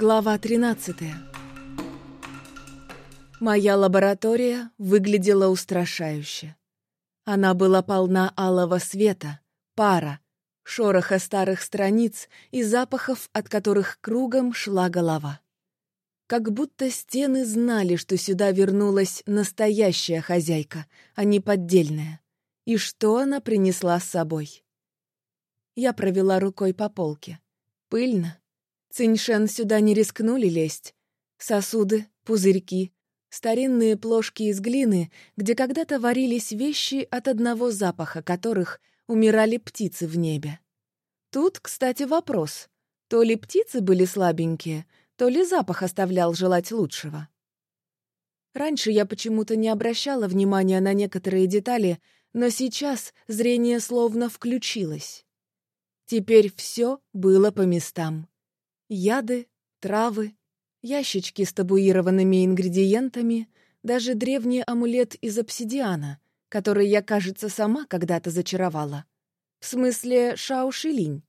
Глава 13 Моя лаборатория выглядела устрашающе. Она была полна алого света, пара, шороха старых страниц и запахов, от которых кругом шла голова. Как будто стены знали, что сюда вернулась настоящая хозяйка, а не поддельная. И что она принесла с собой? Я провела рукой по полке. Пыльно. Циньшен сюда не рискнули лезть. Сосуды, пузырьки, старинные плошки из глины, где когда-то варились вещи от одного запаха которых умирали птицы в небе. Тут, кстати, вопрос. То ли птицы были слабенькие, то ли запах оставлял желать лучшего. Раньше я почему-то не обращала внимания на некоторые детали, но сейчас зрение словно включилось. Теперь все было по местам. Яды, травы, ящички с табуированными ингредиентами, даже древний амулет из обсидиана, который я, кажется, сама когда-то зачаровала. В смысле, Шаушилинь.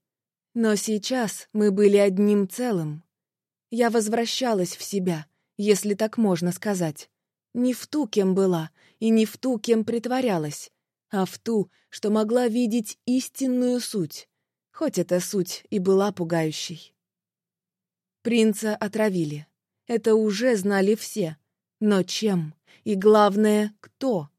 Но сейчас мы были одним целым. Я возвращалась в себя, если так можно сказать. Не в ту, кем была, и не в ту, кем притворялась, а в ту, что могла видеть истинную суть, хоть эта суть и была пугающей. Принца отравили. Это уже знали все. Но чем? И главное, кто?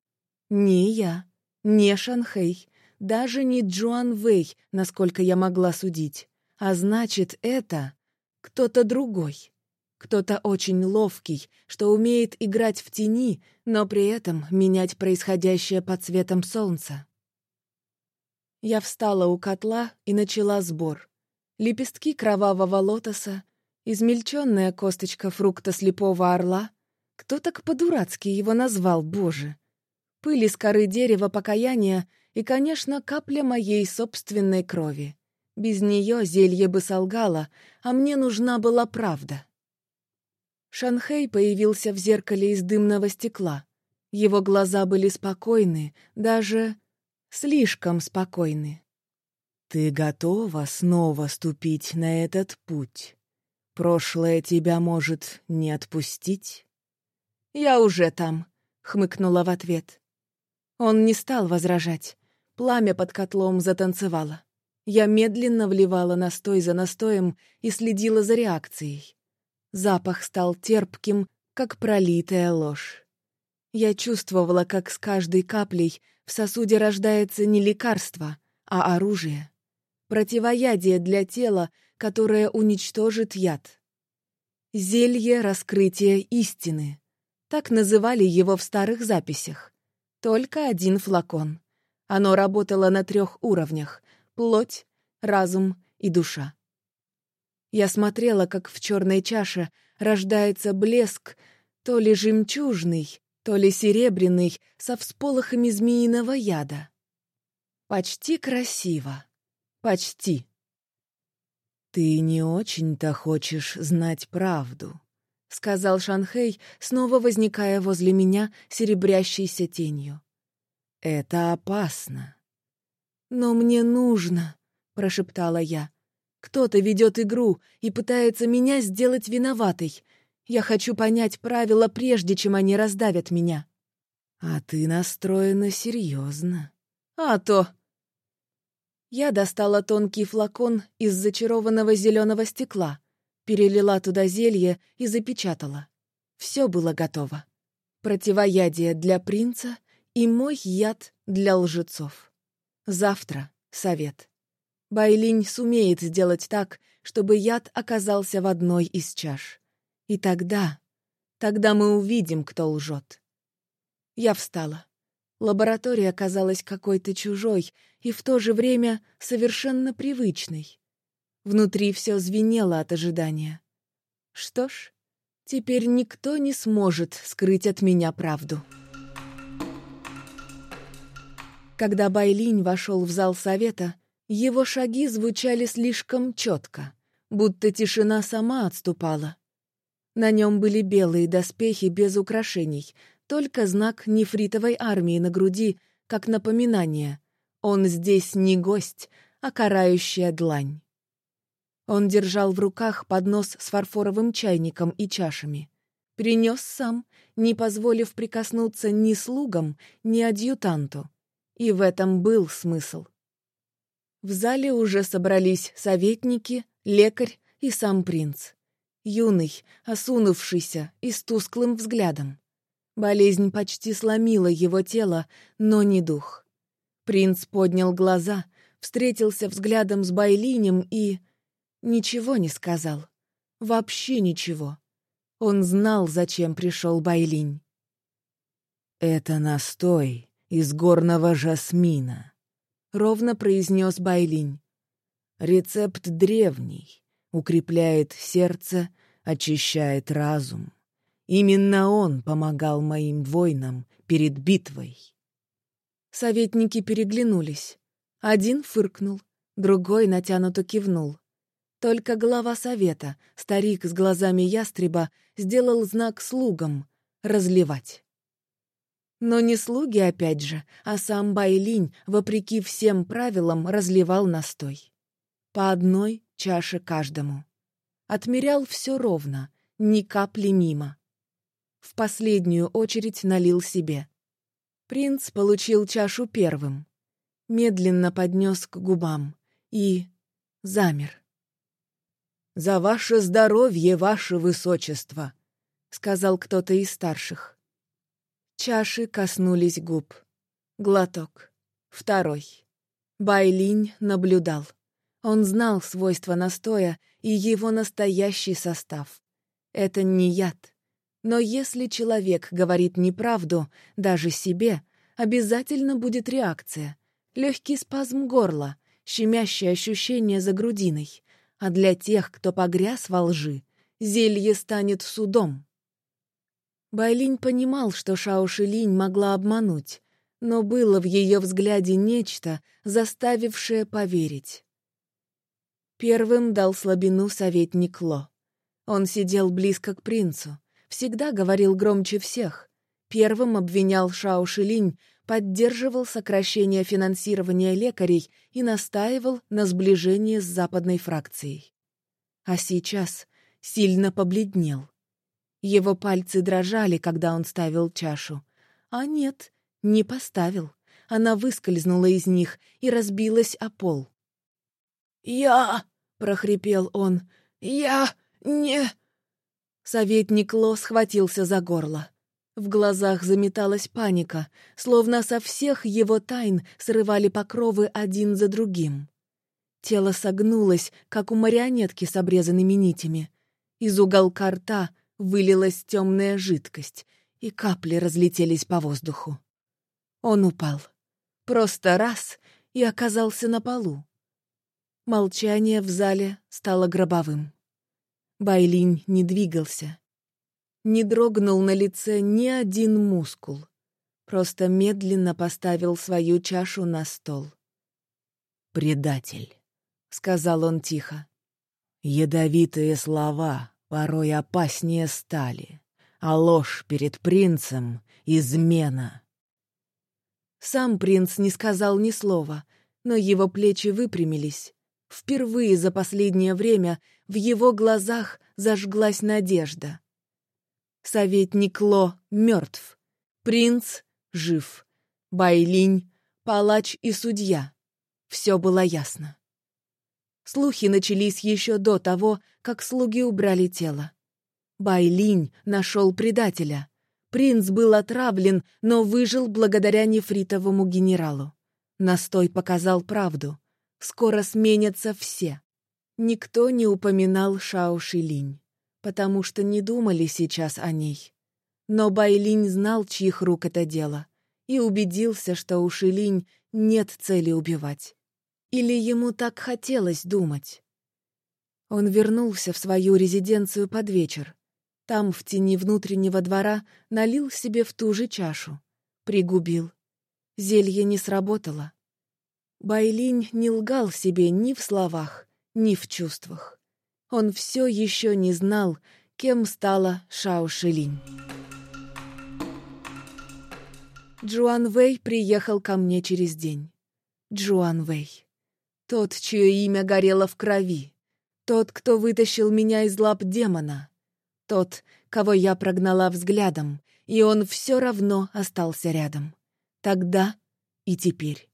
Не я, не Шанхэй, даже не Джуан Вэй, насколько я могла судить. А значит, это кто-то другой. Кто-то очень ловкий, что умеет играть в тени, но при этом менять происходящее под цветом солнца. Я встала у котла и начала сбор. Лепестки кровавого лотоса, измельченная косточка фрукта слепого орла. Кто так по-дурацки его назвал, боже? Пыль из коры дерева покаяния и, конечно, капля моей собственной крови. Без нее зелье бы солгало, а мне нужна была правда. Шанхей появился в зеркале из дымного стекла. Его глаза были спокойны, даже слишком спокойны. «Ты готова снова ступить на этот путь? Прошлое тебя может не отпустить?» «Я уже там», — хмыкнула в ответ. Он не стал возражать. Пламя под котлом затанцевало. Я медленно вливала настой за настоем и следила за реакцией. Запах стал терпким, как пролитая ложь. Я чувствовала, как с каждой каплей в сосуде рождается не лекарство, а оружие. Противоядие для тела, которое уничтожит яд. Зелье раскрытия истины. Так называли его в старых записях. Только один флакон. Оно работало на трех уровнях — плоть, разум и душа. Я смотрела, как в черной чаше рождается блеск, то ли жемчужный, то ли серебряный, со всполохами змеиного яда. Почти красиво. Почти. «Ты не очень-то хочешь знать правду», — сказал Шанхей, снова возникая возле меня серебрящейся тенью. Это опасно. Но мне нужно, прошептала я. Кто-то ведет игру и пытается меня сделать виноватой. Я хочу понять правила, прежде чем они раздавят меня. А ты настроена серьезно. А то. Я достала тонкий флакон из зачарованного зеленого стекла, перелила туда зелье и запечатала. Все было готово. Противоядие для принца — и мой яд для лжецов. Завтра совет. Байлинь сумеет сделать так, чтобы яд оказался в одной из чаш. И тогда, тогда мы увидим, кто лжет. Я встала. Лаборатория оказалась какой-то чужой и в то же время совершенно привычной. Внутри все звенело от ожидания. Что ж, теперь никто не сможет скрыть от меня правду. Когда Байлинь вошел в зал совета, его шаги звучали слишком четко, будто тишина сама отступала. На нем были белые доспехи без украшений, только знак нефритовой армии на груди, как напоминание. Он здесь не гость, а карающая длань. Он держал в руках поднос с фарфоровым чайником и чашами. Принес сам, не позволив прикоснуться ни слугам, ни адъютанту. И в этом был смысл. В зале уже собрались советники, лекарь и сам принц. Юный, осунувшийся и с тусклым взглядом. Болезнь почти сломила его тело, но не дух. Принц поднял глаза, встретился взглядом с Байлинем и... Ничего не сказал. Вообще ничего. Он знал, зачем пришел Байлинь. «Это настой из горного жасмина», — ровно произнес Байлинь. «Рецепт древний, укрепляет сердце, очищает разум. Именно он помогал моим воинам перед битвой». Советники переглянулись. Один фыркнул, другой натянуто кивнул. Только глава совета, старик с глазами ястреба, сделал знак слугам — разливать. Но не слуги, опять же, а сам Байлинь, вопреки всем правилам, разливал настой. По одной чаше каждому. Отмерял все ровно, ни капли мимо. В последнюю очередь налил себе. Принц получил чашу первым. Медленно поднес к губам и замер. «За ваше здоровье, ваше высочество!» — сказал кто-то из старших. Чаши коснулись губ. Глоток. Второй. Байлинь наблюдал. Он знал свойства настоя и его настоящий состав. Это не яд. Но если человек говорит неправду, даже себе, обязательно будет реакция. Легкий спазм горла, щемящее ощущение за грудиной, а для тех, кто погряз во лжи, зелье станет судом. Байлинь понимал, что Шао Шилинь могла обмануть, но было в ее взгляде нечто, заставившее поверить. Первым дал слабину советник Ло. Он сидел близко к принцу, всегда говорил громче всех. Первым обвинял Шао Шилинь поддерживал сокращение финансирования лекарей и настаивал на сближении с западной фракцией. А сейчас сильно побледнел. Его пальцы дрожали, когда он ставил чашу. А нет, не поставил. Она выскользнула из них и разбилась о пол. «Я...» — прохрипел он. «Я... не...» Советник Ло схватился за горло. В глазах заметалась паника, словно со всех его тайн срывали покровы один за другим. Тело согнулось, как у марионетки с обрезанными нитями. Из уголка рта вылилась темная жидкость, и капли разлетелись по воздуху. Он упал. Просто раз — и оказался на полу. Молчание в зале стало гробовым. Байлинь не двигался. Не дрогнул на лице ни один мускул. Просто медленно поставил свою чашу на стол. «Предатель», — сказал он тихо. «Ядовитые слова порой опаснее стали, а ложь перед принцем — измена». Сам принц не сказал ни слова, но его плечи выпрямились. Впервые за последнее время в его глазах зажглась надежда. Советник Ло мертв. Принц жив. Байлинь, палач и судья. Все было ясно. Слухи начались еще до того, как слуги убрали тело. Байлинь нашел предателя. Принц был отравлен, но выжил благодаря нефритовому генералу. Настой показал правду. Скоро сменятся все. Никто не упоминал Шао Шилинь потому что не думали сейчас о ней. Но Байлинь знал, чьих рук это дело, и убедился, что у Шилинь нет цели убивать. Или ему так хотелось думать. Он вернулся в свою резиденцию под вечер. Там, в тени внутреннего двора, налил себе в ту же чашу. Пригубил. Зелье не сработало. Байлинь не лгал себе ни в словах, ни в чувствах он все еще не знал, кем стала Шао Шилинь. Джуан Вэй приехал ко мне через день. Джуан Вэй. Тот, чье имя горело в крови. Тот, кто вытащил меня из лап демона. Тот, кого я прогнала взглядом, и он все равно остался рядом. Тогда и теперь.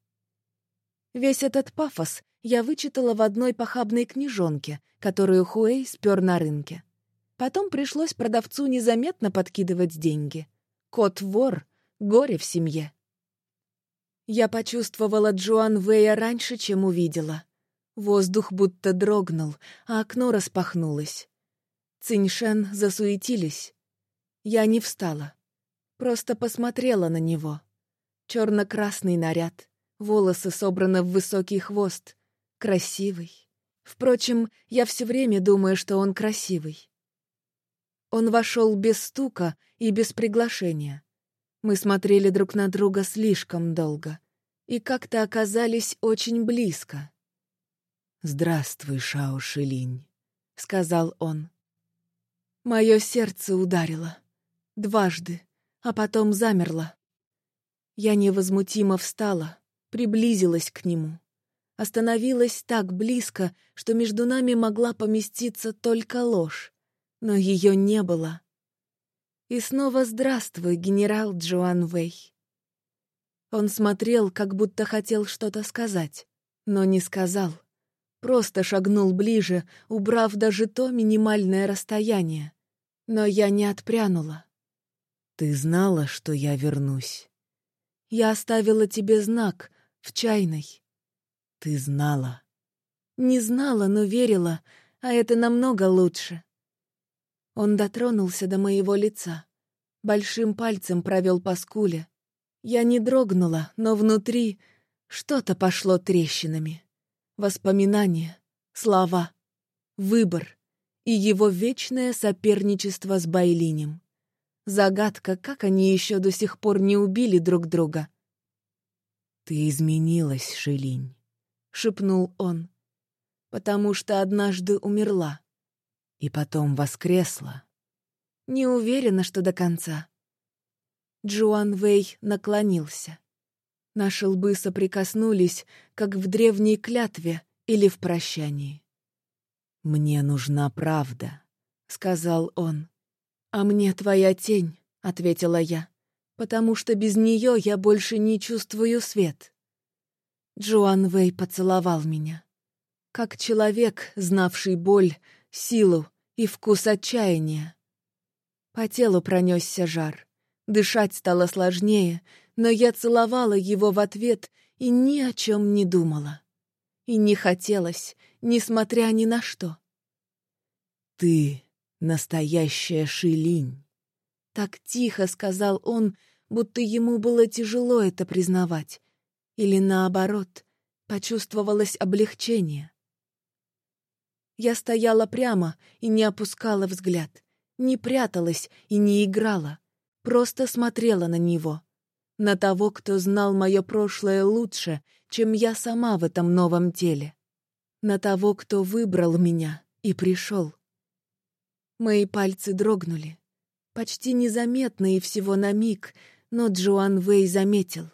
Весь этот пафос я вычитала в одной похабной книжонке, которую Хуэй спер на рынке. Потом пришлось продавцу незаметно подкидывать деньги. Кот-вор — горе в семье. Я почувствовала Джоан Вэя раньше, чем увидела. Воздух будто дрогнул, а окно распахнулось. Циньшен засуетились. Я не встала. Просто посмотрела на него. Черно-красный наряд, волосы собраны в высокий хвост. Красивый. Впрочем, я все время думаю, что он красивый. Он вошел без стука и без приглашения. Мы смотрели друг на друга слишком долго и как-то оказались очень близко. «Здравствуй, Шао Шилинь», — сказал он. Мое сердце ударило. Дважды, а потом замерло. Я невозмутимо встала, приблизилась к нему. Остановилась так близко, что между нами могла поместиться только ложь, но ее не было. И снова здравствуй, генерал Джоан Вэй. Он смотрел, как будто хотел что-то сказать, но не сказал. Просто шагнул ближе, убрав даже то минимальное расстояние. Но я не отпрянула. «Ты знала, что я вернусь?» «Я оставила тебе знак в чайной». «Ты знала?» «Не знала, но верила, а это намного лучше». Он дотронулся до моего лица. Большим пальцем провел по скуле. Я не дрогнула, но внутри что-то пошло трещинами. Воспоминания, слова, выбор и его вечное соперничество с Байлинем. Загадка, как они еще до сих пор не убили друг друга. «Ты изменилась, Шелинь», — шепнул он, — «потому что однажды умерла и потом воскресла. Не уверена, что до конца. Джуан Вэй наклонился. Наши лбы соприкоснулись, как в древней клятве или в прощании. «Мне нужна правда», — сказал он. «А мне твоя тень», — ответила я, «потому что без нее я больше не чувствую свет». Джоан Вэй поцеловал меня. Как человек, знавший боль, силу и вкус отчаяния. По телу пронесся жар. Дышать стало сложнее, но я целовала его в ответ и ни о чем не думала. И не хотелось, несмотря ни на что. «Ты настоящая Шилинь», — так тихо сказал он, будто ему было тяжело это признавать. Или наоборот, почувствовалось облегчение. Я стояла прямо и не опускала взгляд, не пряталась и не играла, просто смотрела на него, на того, кто знал мое прошлое лучше, чем я сама в этом новом теле, на того, кто выбрал меня и пришел. Мои пальцы дрогнули, почти незаметно и всего на миг, но Джоан Вэй заметил.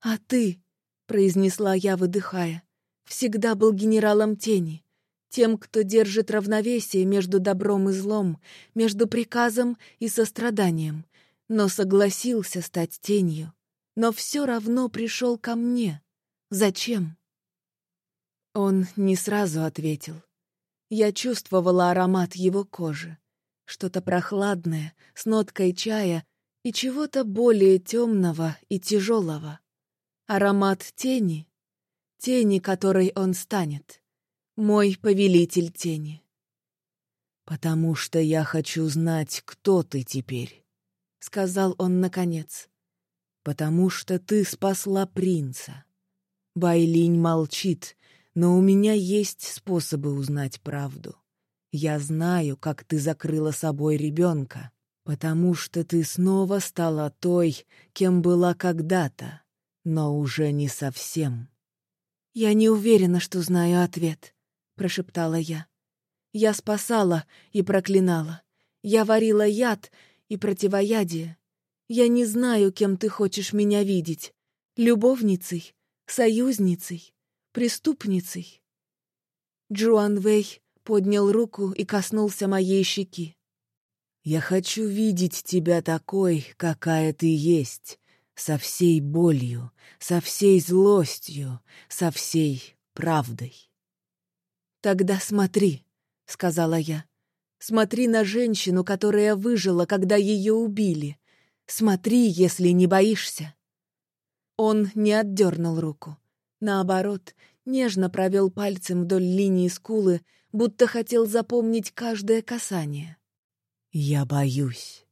«А ты», — произнесла я, выдыхая, — «всегда был генералом тени, тем, кто держит равновесие между добром и злом, между приказом и состраданием, но согласился стать тенью, но все равно пришел ко мне. Зачем? Он не сразу ответил. Я чувствовала аромат его кожи. Что-то прохладное, с ноткой чая и чего-то более темного и тяжелого. Аромат тени, тени, которой он станет мой повелитель тени. «Потому что я хочу знать, кто ты теперь», — сказал он наконец. «Потому что ты спасла принца. Байлинь молчит, но у меня есть способы узнать правду. Я знаю, как ты закрыла собой ребенка, потому что ты снова стала той, кем была когда-то, но уже не совсем». Я не уверена, что знаю ответ. — прошептала я. «Я спасала и проклинала. Я варила яд и противоядие. Я не знаю, кем ты хочешь меня видеть. Любовницей, союзницей, преступницей». Джуан Вэй поднял руку и коснулся моей щеки. «Я хочу видеть тебя такой, какая ты есть, со всей болью, со всей злостью, со всей правдой». «Тогда смотри», — сказала я. «Смотри на женщину, которая выжила, когда ее убили. Смотри, если не боишься». Он не отдернул руку. Наоборот, нежно провел пальцем вдоль линии скулы, будто хотел запомнить каждое касание. «Я боюсь,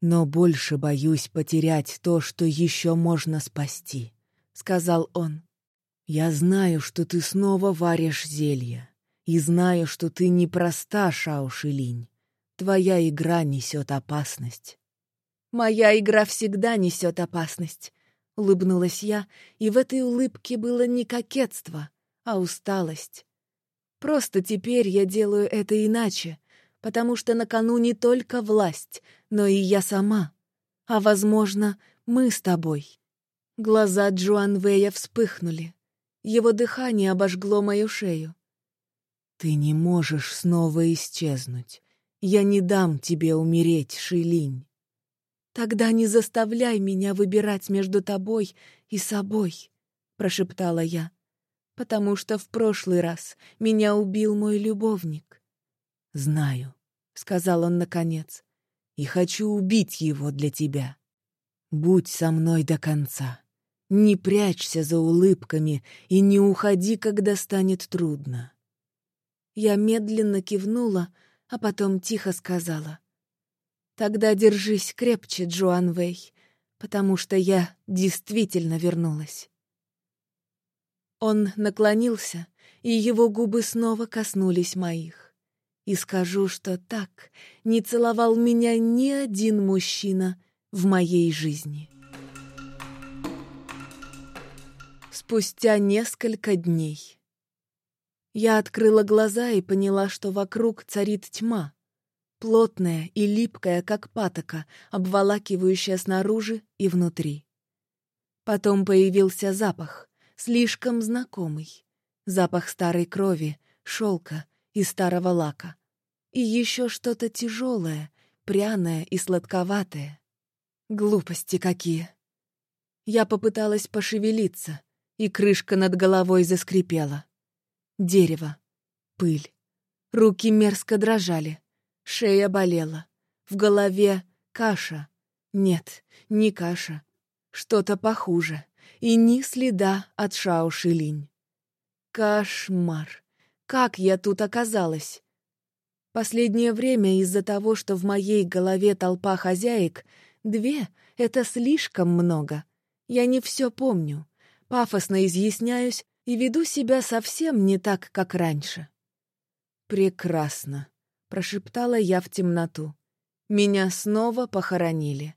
но больше боюсь потерять то, что еще можно спасти», — сказал он. «Я знаю, что ты снова варишь зелья, и знаю, что ты непроста, Шаушилинь. Твоя игра несет опасность». «Моя игра всегда несет опасность», — улыбнулась я, и в этой улыбке было не кокетство, а усталость. Просто теперь я делаю это иначе, потому что на кону не только власть, но и я сама. А, возможно, мы с тобой. Глаза Джоан Вэя вспыхнули. Его дыхание обожгло мою шею. «Ты не можешь снова исчезнуть. Я не дам тебе умереть, Шилинь». «Тогда не заставляй меня выбирать между тобой и собой», — прошептала я потому что в прошлый раз меня убил мой любовник. «Знаю», — сказал он наконец, — «и хочу убить его для тебя. Будь со мной до конца. Не прячься за улыбками и не уходи, когда станет трудно». Я медленно кивнула, а потом тихо сказала. «Тогда держись крепче, Джоан Вэй, потому что я действительно вернулась». Он наклонился, и его губы снова коснулись моих. И скажу, что так не целовал меня ни один мужчина в моей жизни. Спустя несколько дней я открыла глаза и поняла, что вокруг царит тьма, плотная и липкая, как патока, обволакивающая снаружи и внутри. Потом появился запах, слишком знакомый. Запах старой крови, шелка и старого лака. И еще что-то тяжелое, пряное и сладковатое. Глупости какие. Я попыталась пошевелиться, и крышка над головой заскрипела. Дерево, пыль. Руки мерзко дрожали, шея болела. В голове каша. Нет, не каша. Что-то похуже и ни следа от Шао Шилинь. Кошмар! Как я тут оказалась? Последнее время из-за того, что в моей голове толпа хозяек, две — это слишком много. Я не все помню. Пафосно изъясняюсь и веду себя совсем не так, как раньше. «Прекрасно», — прошептала я в темноту. «Меня снова похоронили.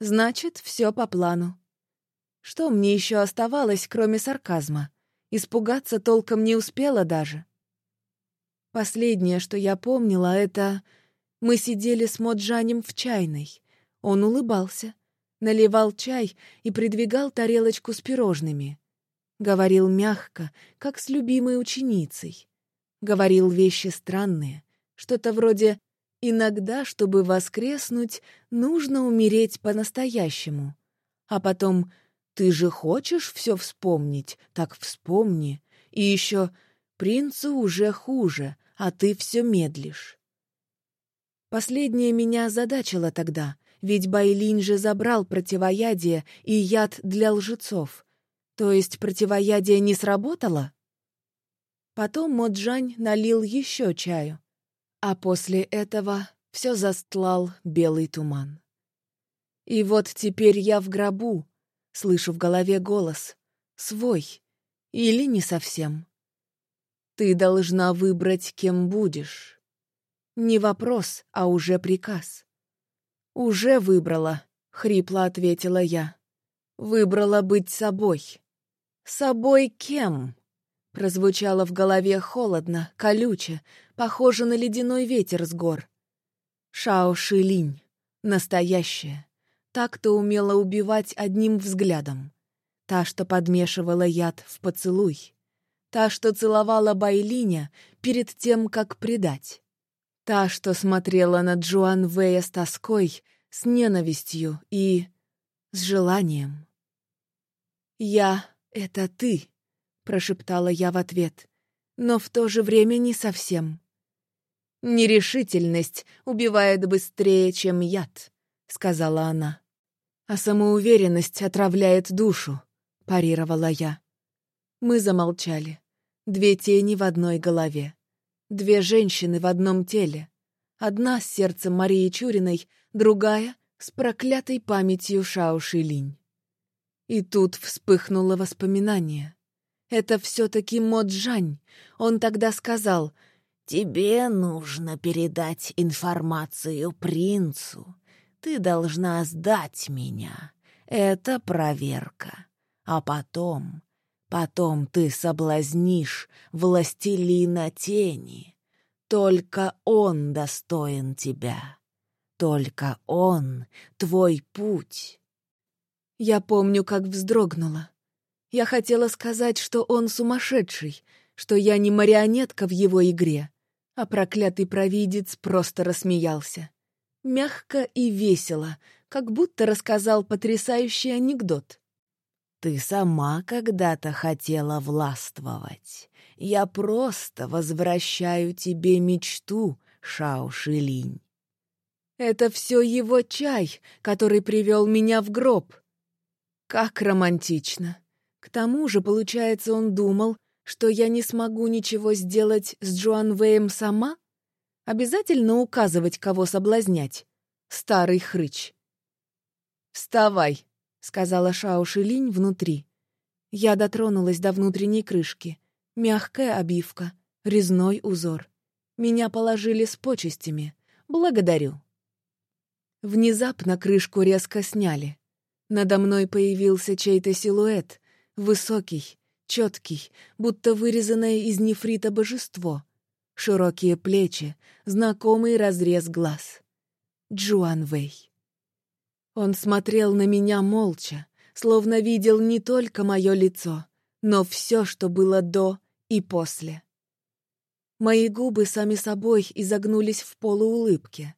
Значит, все по плану. Что мне еще оставалось, кроме сарказма? Испугаться толком не успела даже. Последнее, что я помнила, это... Мы сидели с Моджанем в чайной. Он улыбался, наливал чай и придвигал тарелочку с пирожными. Говорил мягко, как с любимой ученицей. Говорил вещи странные, что-то вроде «иногда, чтобы воскреснуть, нужно умереть по-настоящему», а потом ты же хочешь все вспомнить, так вспомни. И еще принцу уже хуже, а ты все медлишь. Последнее меня озадачило тогда, ведь Байлин же забрал противоядие и яд для лжецов. То есть противоядие не сработало? Потом Моджань налил еще чаю, а после этого все застлал белый туман. И вот теперь я в гробу, Слышу в голове голос. Свой. Или не совсем. Ты должна выбрать, кем будешь. Не вопрос, а уже приказ. «Уже выбрала», — хрипло ответила я. «Выбрала быть собой». «Собой кем?» Прозвучало в голове холодно, колюче, похоже на ледяной ветер с гор. Шао Шилинь. Настоящая. Та, кто умела убивать одним взглядом. Та, что подмешивала яд в поцелуй. Та, что целовала Байлиня перед тем, как предать. Та, что смотрела на Джоан Вэя с тоской, с ненавистью и... с желанием. «Я — это ты», — прошептала я в ответ, но в то же время не совсем. «Нерешительность убивает быстрее, чем яд», — сказала она. «А самоуверенность отравляет душу», — парировала я. Мы замолчали. Две тени в одной голове. Две женщины в одном теле. Одна с сердцем Марии Чуриной, другая — с проклятой памятью Шауши Линь. И тут вспыхнуло воспоминание. Это все-таки Моджань. Он тогда сказал, «Тебе нужно передать информацию принцу. Ты должна сдать меня. Это проверка. А потом Потом ты соблазнишь властелина тени. Только он достоин тебя. Только он — твой путь. Я помню, как вздрогнула. Я хотела сказать, что он сумасшедший, что я не марионетка в его игре, а проклятый провидец просто рассмеялся. Мягко и весело, как будто рассказал потрясающий анекдот. Ты сама когда-то хотела властвовать. Я просто возвращаю тебе мечту, Шао Шилинь. Это все его чай, который привел меня в гроб. Как романтично. К тому же, получается, он думал, что я не смогу ничего сделать с Джоан Вэем сама? Обязательно указывать, кого соблазнять. Старый хрыч. «Вставай!» — сказала Шао Шилинь внутри. Я дотронулась до внутренней крышки. Мягкая обивка, резной узор. Меня положили с почестями. Благодарю. Внезапно крышку резко сняли. Надо мной появился чей-то силуэт, высокий, четкий, будто вырезанное из нефрита божество. Широкие плечи, знакомый разрез глаз. Джуан Вэй. Он смотрел на меня молча, словно видел не только мое лицо, но все, что было до и после. Мои губы сами собой изогнулись в полуулыбке.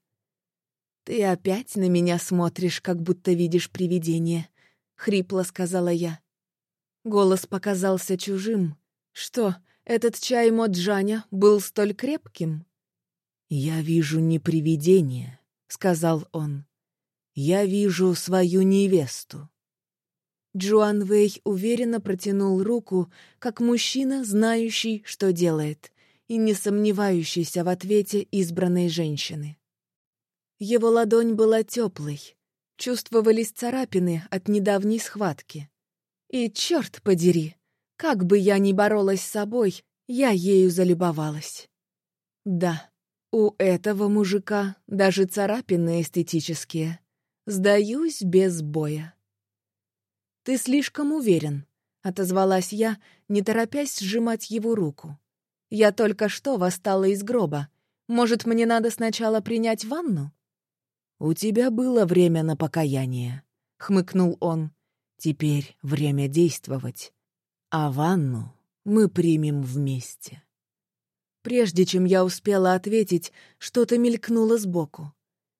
«Ты опять на меня смотришь, как будто видишь привидение», — хрипло сказала я. Голос показался чужим. Что, этот чай Моджаня был столь крепким? «Я вижу не привидение», — сказал он. Я вижу свою невесту». Джуан Вэй уверенно протянул руку, как мужчина, знающий, что делает, и не сомневающийся в ответе избранной женщины. Его ладонь была теплой, чувствовались царапины от недавней схватки. И, черт подери, как бы я ни боролась с собой, я ею залюбовалась. Да, у этого мужика даже царапины эстетические. Сдаюсь без боя. «Ты слишком уверен», — отозвалась я, не торопясь сжимать его руку. «Я только что восстала из гроба. Может, мне надо сначала принять ванну?» «У тебя было время на покаяние», — хмыкнул он. «Теперь время действовать. А ванну мы примем вместе». Прежде чем я успела ответить, что-то мелькнуло сбоку.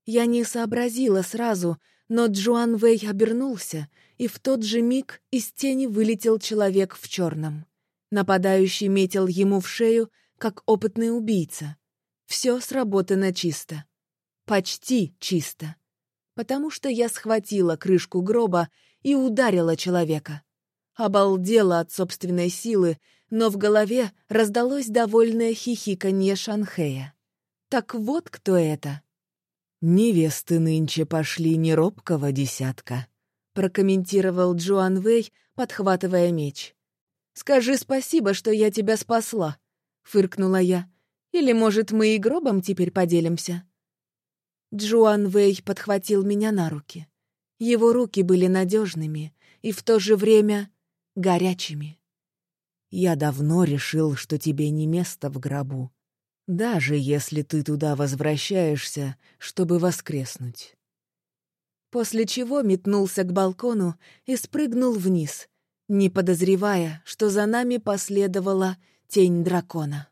Я не сообразила сразу, но Джуан Вэй обернулся, и в тот же миг из тени вылетел человек в черном. Нападающий метил ему в шею, как опытный убийца. Все сработано чисто. Почти чисто. Потому что я схватила крышку гроба и ударила человека. Обалдела от собственной силы, но в голове раздалось довольное хихиканье Шанхея. Так вот кто это. «Невесты нынче пошли не робкого десятка», — прокомментировал Джоан Вэй, подхватывая меч. «Скажи спасибо, что я тебя спасла», — фыркнула я. «Или, может, мы и гробом теперь поделимся?» Джоан Вэй подхватил меня на руки. Его руки были надежными и в то же время горячими. «Я давно решил, что тебе не место в гробу», даже если ты туда возвращаешься, чтобы воскреснуть. После чего метнулся к балкону и спрыгнул вниз. не подозревая, что за нами последовала тень дракона.